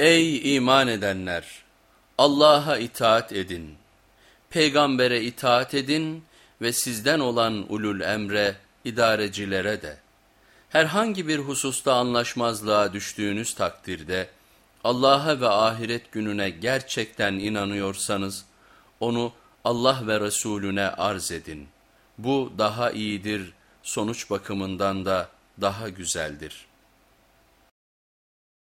Ey iman edenler! Allah'a itaat edin, peygambere itaat edin ve sizden olan ulul emre, idarecilere de. Herhangi bir hususta anlaşmazlığa düştüğünüz takdirde, Allah'a ve ahiret gününe gerçekten inanıyorsanız, onu Allah ve Resulüne arz edin. Bu daha iyidir, sonuç bakımından da daha güzeldir.''